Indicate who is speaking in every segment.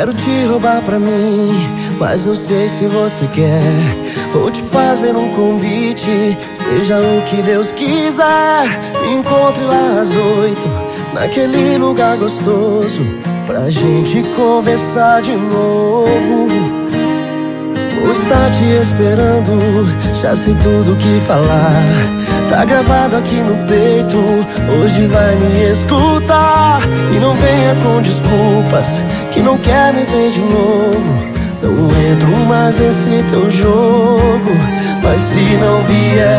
Speaker 1: quero te roubar pra mim, mas não sei se você quer. Vou te fazer um convite, seja o que Deus quiser. Me encontre lá às oito, naquele lugar gostoso, pra gente conversar de novo. Vou estar te esperando, já sei tudo o que falar. Tá gravado aqui no peito, hoje vai me escutar. E não venha com desculpas, que não quer me ver de novo. Não entro mais nesse teu jogo, mas se não vier,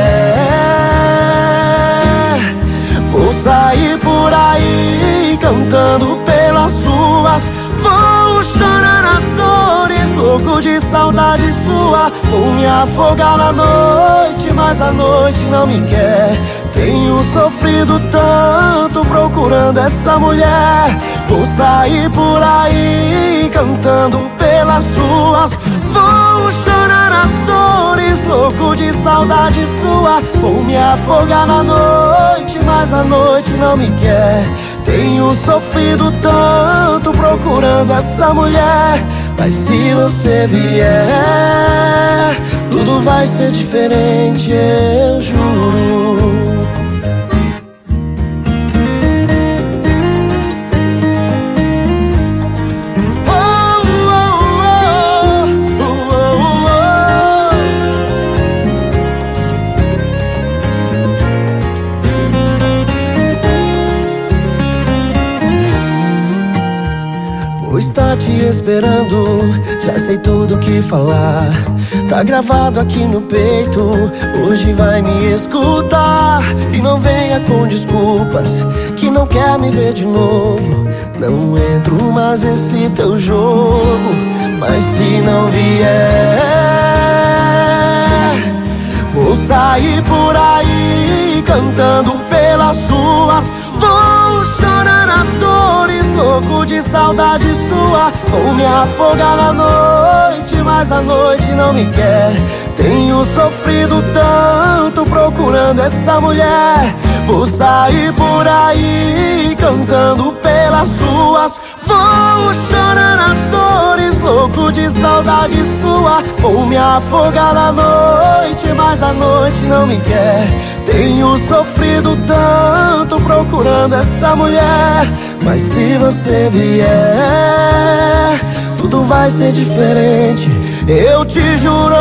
Speaker 1: vou sair por aí cantando pelas ruas. De saudade sua. Vou me afogar na noite, mas a noite não me quer. Tenho sofrido tanto procurando essa mulher. Vou sair por aí cantando pelas ruas. Vou chorar as dores, louco de saudade sua. Vou me afogar na noite, mas a noite não me quer. Tenho sofrido tanto procurando essa mulher. Mas se você vier, tudo vai ser diferente, eu juro. Estar te esperando, já sei tudo o que falar. Tá gravado aqui no peito, hoje vai me escutar. E não venha com desculpas, que não quer me ver de novo. Não entro mais nesse teu jogo, mas se não vier, vou sair por aí cantando pelas ruas. Vou louco de saudade sua. Vou me afogar na noite, mas a noite não me quer. Tenho sofrido tanto procurando essa mulher. Vou sair por aí cantando pelas ruas. Vou chorar as dores, louco de saudade sua. Vou me afogar na noite, mas a noite não me quer. Tenho sofrido tanto procurando essa mulher. Mas se você vier, tudo vai ser diferente. Eu te juro.